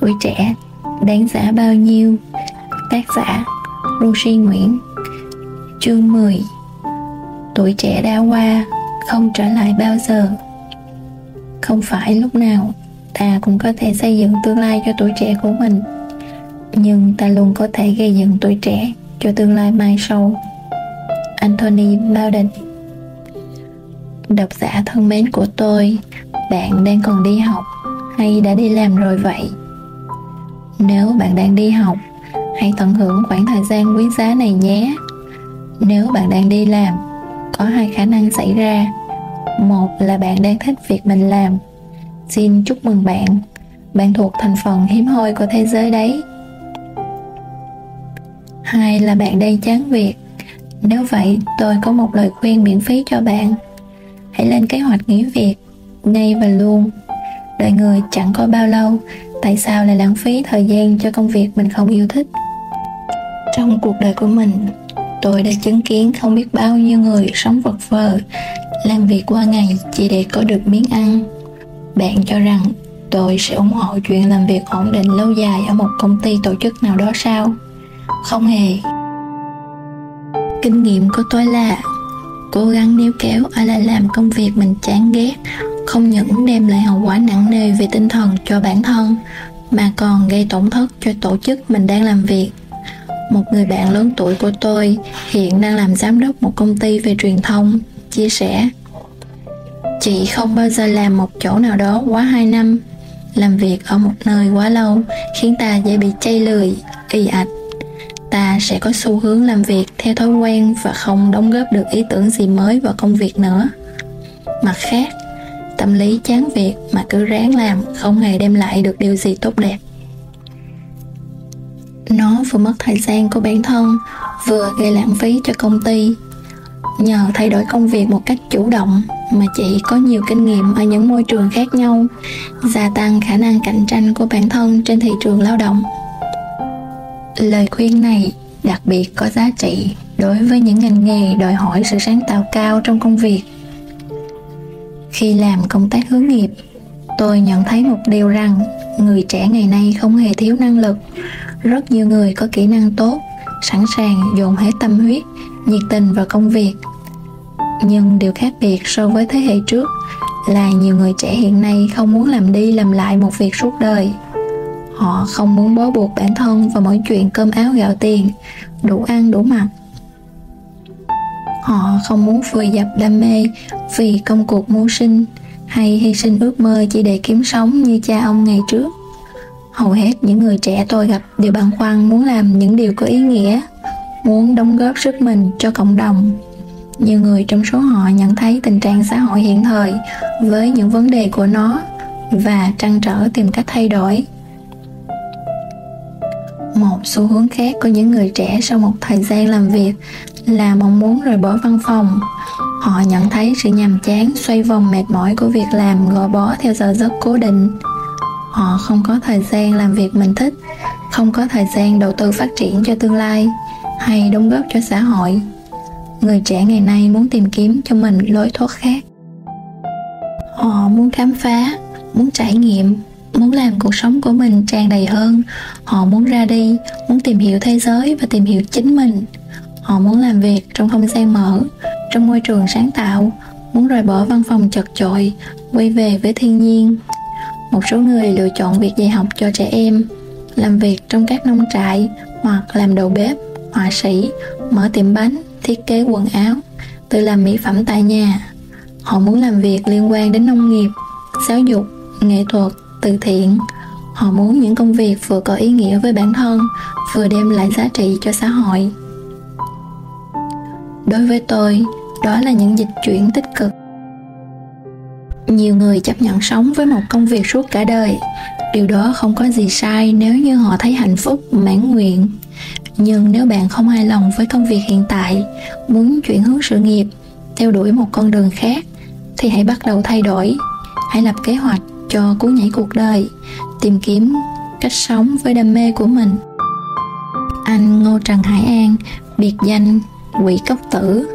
Tuổi trẻ, đáng giá bao nhiêu? Tác giả Roshi Nguyễn. Chương 10 Tuổi trẻ đã qua, Không trở lại bao giờ. Không phải lúc nào Ta cũng có thể xây dựng tương lai cho tuổi trẻ của mình, Nhưng ta luôn có thể gây dựng tuổi trẻ Cho tương lai mai sau. Anthony Bowden. Độc giả thân mến của tôi, Bạn đang còn đi học Hay đã đi làm rồi vậy? Nếu bạn đang đi học, Hãy tận hưởng khoảng thời gian quý giá này nhé. Nếu bạn đang đi làm, Có hai khả năng xảy ra. Một là bạn đang thích việc mình làm. Xin chúc mừng bạn. Bạn thuộc thành phần hiếm hoi của thế giới đấy. Hai là bạn đang chán việc. Nếu vậy, tôi có một lời khuyên miễn phí cho bạn. Hãy lên kế hoạch nghỉ việc Ngay và luôn. Đời người chẳng có bao lâu Tại sao lại lãng phí thời gian cho công việc mình không yêu thích Trong cuộc đời của mình, Tôi đã chứng kiến không biết bao nhiêu người sống vật vờ, Làm việc qua ngày chỉ để có được miếng ăn Bạn cho rằng tôi sẽ ủng hộ chuyện làm việc ổn định lâu dài ở một công ty tổ chức nào đó sao? Không hề. Kinh nghiệm của tôi là cố gắng níu kéo ai lại làm công việc mình chán ghét không những đem lại hậu quả nặng nề về tinh thần cho bản thân, mà còn gây tổn thất cho tổ chức mình đang làm việc. Một người bạn lớn tuổi của tôi hiện đang làm giám đốc một công ty về truyền thông, chia sẻ, chị không bao giờ làm một chỗ nào đó quá 2 năm, làm việc ở một nơi quá lâu khiến ta dễ bị chay lười, ì ạch. Ta sẽ có xu hướng làm việc theo thói quen và không đóng góp được ý tưởng gì mới vào công việc nữa. Mặt khác tâm lý chán việc mà cứ ráng làm, không hề đem lại được điều gì tốt đẹp. Nó vừa mất thời gian của bản thân, vừa gây lãng phí cho công ty. Nhờ thay đổi công việc một cách chủ động mà chị có nhiều kinh nghiệm ở những môi trường khác nhau, gia tăng khả năng cạnh tranh của bản thân trên thị trường lao động. Lời khuyên này đặc biệt có giá trị đối với những ngành nghề đòi hỏi sự sáng tạo cao trong công việc khi làm công tác hướng nghiệp, tôi nhận thấy một điều rằng người trẻ ngày nay không hề thiếu năng lực. Rất nhiều người có kỹ năng tốt, sẵn sàng dồn hết tâm huyết, nhiệt tình vào công việc. Nhưng điều khác biệt so với thế hệ trước là nhiều người trẻ hiện nay không muốn làm đi làm lại một việc suốt đời. Họ không muốn bó buộc bản thân vào mỗi chuyện cơm áo gạo tiền, đủ ăn đủ mặc họ không muốn vùi dập đam mê vì công cuộc mưu sinh hay hy sinh ước mơ chỉ để kiếm sống như cha ông ngày trước. Hầu hết những người trẻ tôi gặp đều băn khoăn muốn làm những điều có ý nghĩa, muốn đóng góp sức mình cho cộng đồng. Nhiều người trong số họ nhận thấy tình trạng xã hội hiện thời với những vấn đề của nó và trăn trở tìm cách thay đổi. Một xu hướng khác của những người trẻ sau một thời gian làm việc là mong muốn rời bỏ văn phòng. Họ nhận thấy sự nhàm chán, xoay vòng mệt mỏi của việc làm, gò bó theo giờ giấc cố định. Họ không có thời gian làm việc mình thích, không có thời gian đầu tư phát triển cho tương lai hay đóng góp cho xã hội. Người trẻ ngày nay muốn tìm kiếm cho mình lối thoát khác. Họ muốn khám phá, muốn trải nghiệm, muốn làm cuộc sống của mình tràn đầy hơn. Họ muốn ra đi, muốn tìm hiểu thế giới và tìm hiểu chính mình họ muốn làm việc trong không gian mở, trong môi trường sáng tạo, muốn rời bỏ văn phòng chật chội, quay về với thiên nhiên. Một số người lựa chọn việc dạy học cho trẻ em, làm việc trong các nông trại hoặc làm đầu bếp, họa sĩ, mở tiệm bánh, thiết kế quần áo, tự làm mỹ phẩm tại nhà. Họ muốn làm việc liên quan đến nông nghiệp, giáo dục, nghệ thuật, từ thiện. Họ muốn những công việc vừa có ý nghĩa với bản thân, vừa đem lại giá trị cho xã hội đối với tôi, đó là những dịch chuyển tích cực. Nhiều người chấp nhận sống với một công việc suốt cả đời. Điều đó không có gì sai nếu như họ thấy hạnh phúc, mãn nguyện. Nhưng nếu bạn không hài lòng với công việc hiện tại, muốn chuyển hướng sự nghiệp, theo đuổi một con đường khác, thì hãy bắt đầu thay đổi. Hãy lập kế hoạch cho cú nhảy cuộc đời, tìm kiếm cách sống với đam mê của mình. Anh ngô trần hải an, biệt danh quỷ cốc tử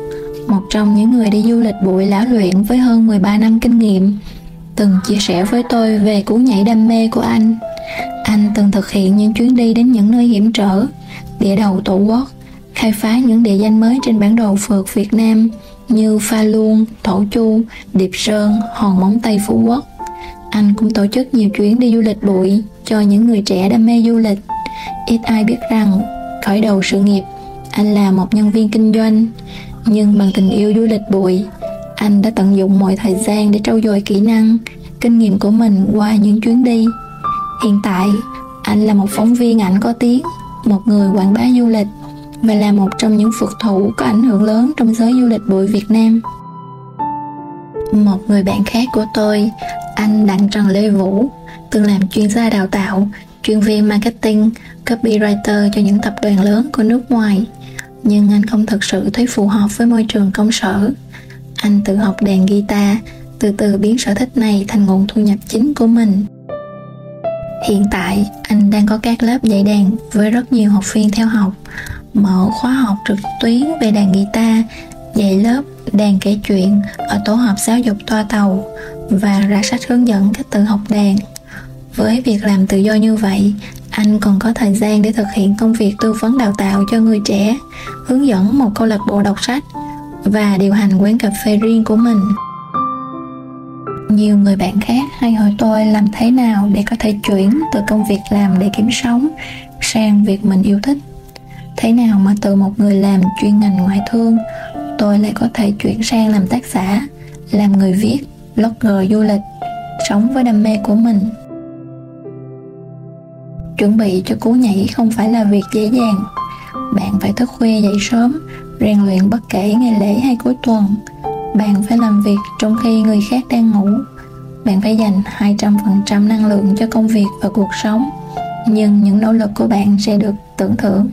một trong những người đi du lịch bụi lão luyện với hơn 13 năm kinh nghiệm từng chia sẻ với tôi về cú nhảy đam mê của anh Anh từng thực hiện những chuyến đi đến những nơi hiểm trở, địa đầu tổ quốc, khai phá những địa danh mới trên bản đồ phượt Việt Nam như Pha Luông, Thổ Chu, Điệp Sơn, Hòn Móng Tây Phú Quốc. Anh cũng tổ chức nhiều chuyến đi du lịch bụi cho những người trẻ đam mê du lịch. Ít ai biết rằng, khởi đầu sự nghiệp, anh là một nhân viên kinh doanh, nhưng bằng tình yêu du lịch bụi, anh đã tận dụng mọi thời gian để trau dồi kỹ năng, kinh nghiệm của mình qua những chuyến đi. Hiện tại, anh là một phóng viên ảnh có tiếng, một người quảng bá du lịch và là một trong những phượt thủ có ảnh hưởng lớn trong giới du lịch bụi Việt Nam. Một người bạn khác của tôi, anh Đặng Trần Lê Vũ, từng làm chuyên gia đào tạo, chuyên viên marketing, copywriter cho những tập đoàn lớn của nước ngoài. Nhưng anh không thực sự thấy phù hợp với môi trường công sở. Anh tự học đàn guitar, từ từ biến sở thích này thành nguồn thu nhập chính của mình. Hiện tại, anh đang có các lớp dạy đàn với rất nhiều học viên theo học, mở khóa học trực tuyến về đàn guitar, dạy lớp đàn kể chuyện ở tổ hợp giáo dục toa tàu và ra sách hướng dẫn cách tự học đàn. Với việc làm tự do như vậy, anh còn có thời gian để thực hiện công việc tư vấn đào tạo cho người trẻ, hướng dẫn một câu lạc bộ đọc sách và điều hành quán cà phê riêng của mình. Nhiều người bạn khác hay hỏi tôi làm thế nào để có thể chuyển từ công việc làm để kiếm sống sang việc mình yêu thích. Thế nào mà từ một người làm chuyên ngành ngoại thương, tôi lại có thể chuyển sang làm tác giả, làm người viết, blogger du lịch, sống với đam mê của mình. Chuẩn bị cho cú nhảy không phải là việc dễ dàng. Bạn phải thức khuya dậy sớm, rèn luyện bất kể ngày lễ hay cuối tuần, bạn phải làm việc trong khi người khác đang ngủ. Bạn phải dành 200% năng lượng cho công việc và cuộc sống nhưng những nỗ lực của bạn sẽ được tưởng thưởng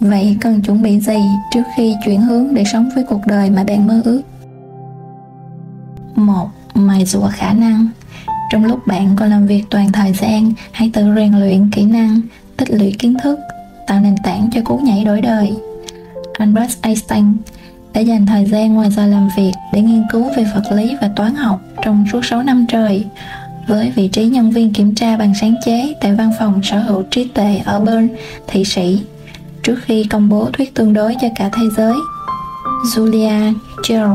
vậy cần chuẩn bị gì trước khi chuyển hướng để sống với cuộc đời mà bạn mơ ước? Một mài dũa khả năng trong lúc bạn còn làm việc toàn thời gian hãy tự rèn luyện kỹ năng tích lũy kiến thức tạo nền tảng cho cú nhảy đổi đời Albert Einstein đã dành thời gian ngoài giờ làm việc để nghiên cứu về vật lý và toán học trong suốt 6 năm trời với vị trí nhân viên kiểm tra bằng sáng chế tại văn phòng sở hữu trí tuệ ở Bern, Thụy Sĩ trước khi công bố thuyết tương đối cho cả thế giới. Julia Child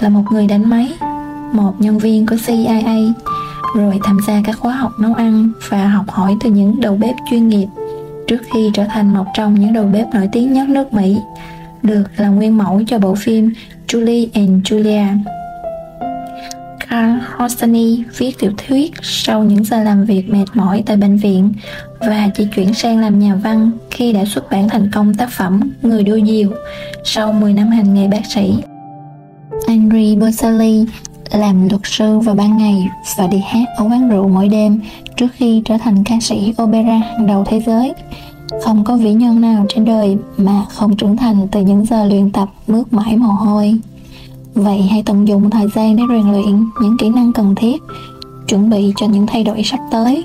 là một người đánh máy, một nhân viên của CIA, rồi tham gia các khóa học nấu ăn và học hỏi từ những đầu bếp chuyên nghiệp trước khi trở thành một trong những đầu bếp nổi tiếng nhất nước Mỹ, được làm nguyên mẫu cho bộ phim Julie and Julia. Carl Hosany viết tiểu thuyết sau những giờ làm việc mệt mỏi tại bệnh viện và chỉ chuyển sang làm nhà văn khi đã xuất bản thành công tác phẩm Người đua diều sau 10 năm hành nghề bác sĩ. Henry Boselli làm luật sư vào ban ngày và đi hát ở quán rượu mỗi đêm trước khi trở thành ca sĩ opera hàng đầu thế giới. Không có vĩ nhân nào trên đời mà không trưởng thành từ những giờ luyện tập mướt mãi mồ hôi. Vậy hãy tận dụng thời gian để rèn luyện những kỹ năng cần thiết, chuẩn bị cho những thay đổi sắp tới.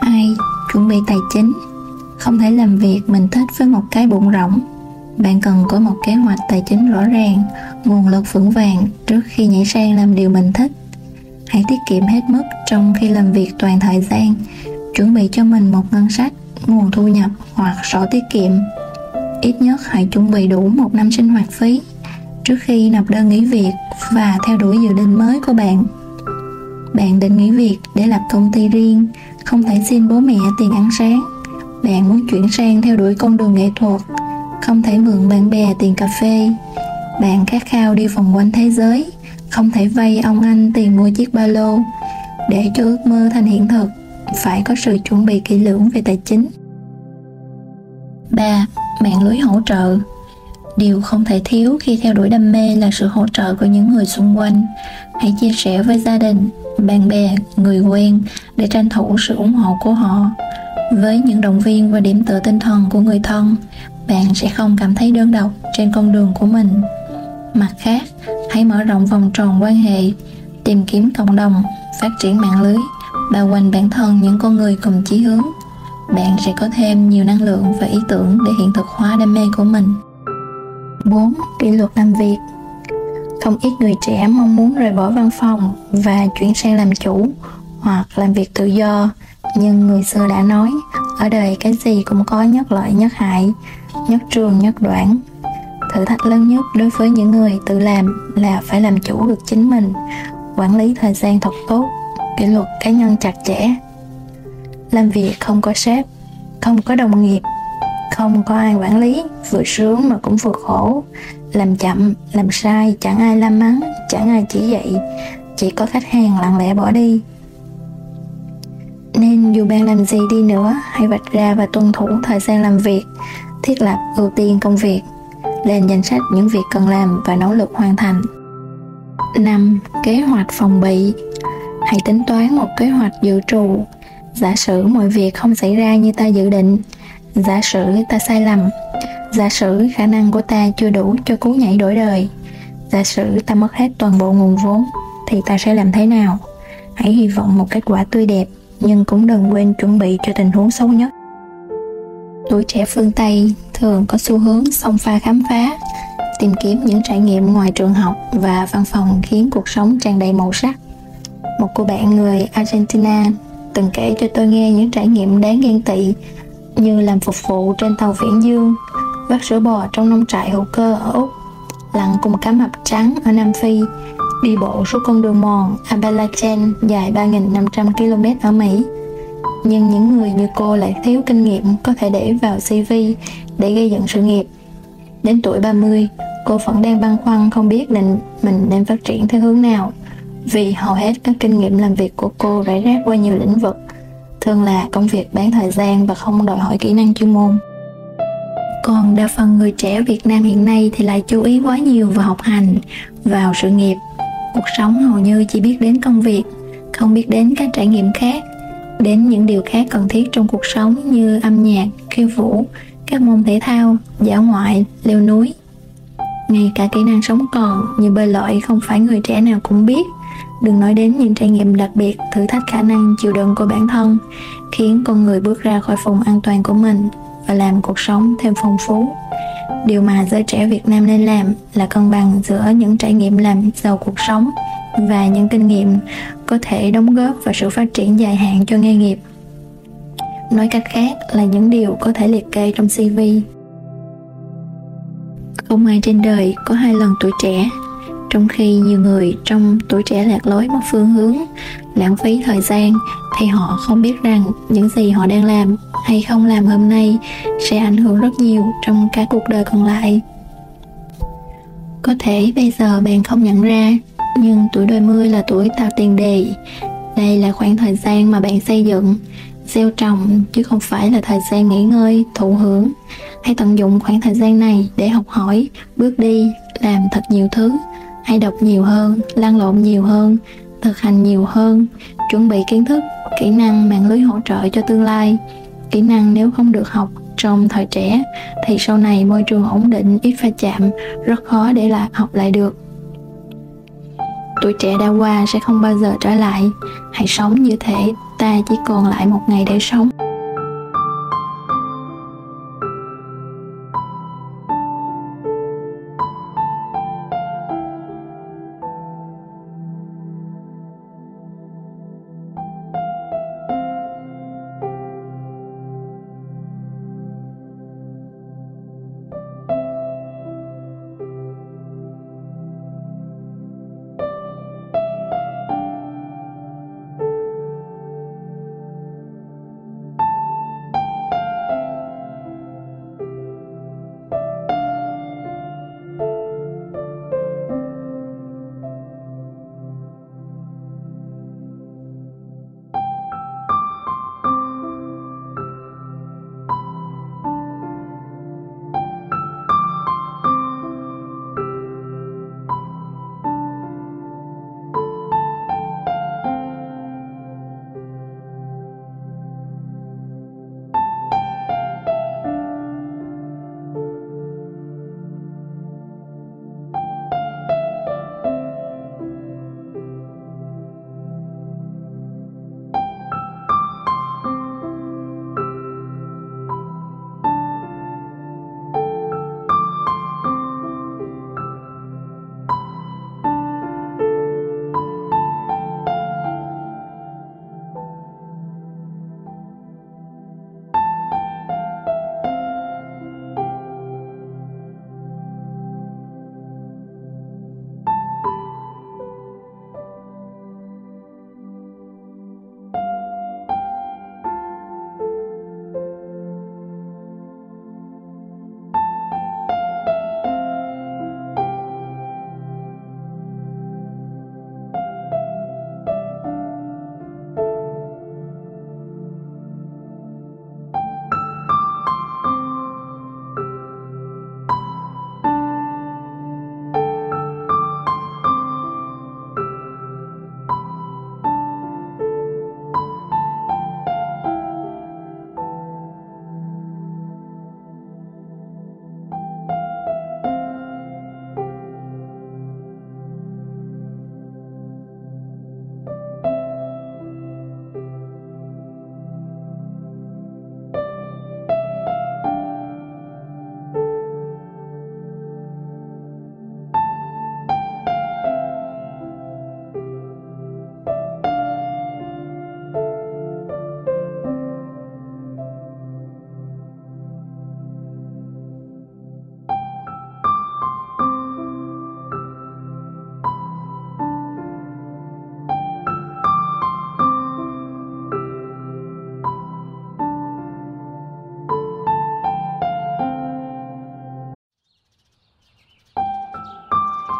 Hai chuẩn bị tài chính? Không thể làm việc mình thích với một cái bụng rỗng. Bạn cần có một kế hoạch tài chính rõ ràng nguồn lực vững vàng trước khi nhảy sang làm điều mình thích. Hãy tiết kiệm hết mức trong khi làm việc toàn thời gian, chuẩn bị cho mình một ngân sách, nguồn thu nhập hoặc sổ tiết kiệm. Ít nhất hãy chuẩn bị đủ một năm sinh hoạt phí trước khi nộp đơn nghỉ việc và theo đuổi dự định mới của bạn. Bạn định nghỉ việc để lập công ty riêng, không thể xin bố mẹ tiền ăn sáng. Bạn muốn chuyển sang theo đuổi con đường nghệ thuật, không thể mượn bạn bè tiền cà phê bạn khát khao đi vòng quanh thế giới không thể vay ông anh tiền mua chiếc ba lô để cho ước mơ thành hiện thực phải có sự chuẩn bị kỹ lưỡng về tài chính 3. Mạng lưới hỗ trợ Điều không thể thiếu khi theo đuổi đam mê là sự hỗ trợ của những người xung quanh. Hãy chia sẻ với gia đình, bạn bè, người quen để tranh thủ sự ủng hộ của họ. Với những động viên và điểm tựa tinh thần của người thân, bạn sẽ không cảm thấy đơn độc trên con đường của mình. Mặt khác, hãy mở rộng vòng tròn quan hệ, tìm kiếm cộng đồng, phát triển mạng lưới bao quanh bản thân những con người cùng chí hướng. Bạn sẽ có thêm nhiều năng lượng và ý tưởng để hiện thực hóa đam mê của mình. 4. Kỷ luật làm việc. Không ít người trẻ mong muốn rời bỏ văn phòng và chuyển sang làm chủ hoặc làm việc tự do. Nhưng người xưa đã nói ở đời cái gì cũng có nhất lợi nhất hại nhất trường nhất đoạn thử thách lớn nhất đối với những người tự làm là phải làm chủ được chính mình, quản lý thời gian thật tốt, kỷ luật cá nhân chặt chẽ, làm việc không có sếp, không có đồng nghiệp, không có ai quản lý, vừa sướng mà cũng vừa khổ, làm chậm, làm sai, chẳng ai la mắng, chẳng ai chỉ dạy, chỉ có khách hàng lặng lẽ bỏ đi. Nên dù bạn làm gì đi nữa, hãy vạch ra và tuân thủ thời gian làm việc, thiết lập ưu tiên công việc lên danh sách những việc cần làm và nỗ lực hoàn thành 5. Kế hoạch phòng bị Hãy tính toán một kế hoạch dự trù Giả sử mọi việc không xảy ra như ta dự định, Giả sử ta sai lầm, Giả sử khả năng của ta chưa đủ cho cú nhảy đổi đời, Giả sử ta mất hết toàn bộ nguồn vốn, Thì ta sẽ làm thế nào? Hãy hy vọng một kết quả tươi đẹp, Nhưng cũng đừng quên chuẩn bị cho tình huống xấu nhất Tuổi trẻ phương Tây thường có xu hướng xông pha khám phá, tìm kiếm những trải nghiệm ngoài trường học và văn phòng khiến cuộc sống tràn đầy màu sắc. Một cô bạn người Argentina từng kể cho tôi nghe những trải nghiệm đáng ghen tị như làm phục vụ trên tàu viễn dương vắt sữa bò trong nông trại hữu cơ ở Úc, lặn cùng cá mập trắng ở Nam Phi, đi bộ suốt con đường mòn Appalachian dài 3.500 km ở Mỹ nhưng những người như cô lại thiếu kinh nghiệm có thể để vào CV để gây dựng sự nghiệp. Đến tuổi 30, cô vẫn đang băn khoăn không biết định mình nên phát triển theo hướng nào. Vì hầu hết các kinh nghiệm làm việc của cô rải rác qua nhiều lĩnh vực thường là công việc bán thời gian và không đòi hỏi kỹ năng chuyên môn. Còn đa phần người trẻ Việt Nam hiện nay thì lại chú ý quá nhiều vào học hành vào sự nghiệp. Cuộc sống hầu như chỉ biết đến công việc không biết đến các trải nghiệm khác đến những điều khác cần thiết trong cuộc sống như âm nhạc, khiêu vũ, các môn thể thao, dã ngoại, leo núi. Ngay cả kỹ năng sống còn như bơi lội không phải người trẻ nào cũng biết. Đừng nói đến những trải nghiệm đặc biệt, thử thách khả năng chịu đựng của bản thân, khiến con người bước ra khỏi vùng an toàn của mình và làm cuộc sống thêm phong phú. Điều mà giới trẻ việt nam nên làm là cân bằng giữa những trải nghiệm làm giàu cuộc sống và những kinh nghiệm có thể đóng góp vào sự phát triển dài hạn cho nghề nghiệp. Nói cách khác là những điều có thể liệt kê trong cv không ai trên đời có hai lần tuổi trẻ, trong khi nhiều người trong tuổi trẻ lạc lối mất phương hướng, lãng phí thời gian thì họ không biết rằng những gì họ đang làm hay không làm hôm nay sẽ ảnh hưởng rất nhiều trong cả cuộc đời còn lại. Có thể bây giờ bạn không nhận ra nhưng tuổi đôi mươi là tuổi tạo tiền đề. Đây là khoảng thời gian mà bạn xây dựng. Gieo trồng, chứ không phải là thời gian nghỉ ngơi, thụ hưởng. Hãy tận dụng khoảng thời gian này để học hỏi, bước đi, làm thật nhiều thứ. Hãy đọc nhiều hơn, lăn lộn nhiều hơn, thực hành nhiều hơn. Chuẩn bị kiến thức, kỹ năng mạng lưới hỗ trợ cho tương lai. Kỹ năng nếu không được học trong thời trẻ, thì sau này môi trường ổn định, ít pha chạm, rất khó để lại học lại được tuổi trẻ đã qua sẽ không bao giờ trở lại. Hãy sống như thể ta chỉ còn lại một ngày để sống.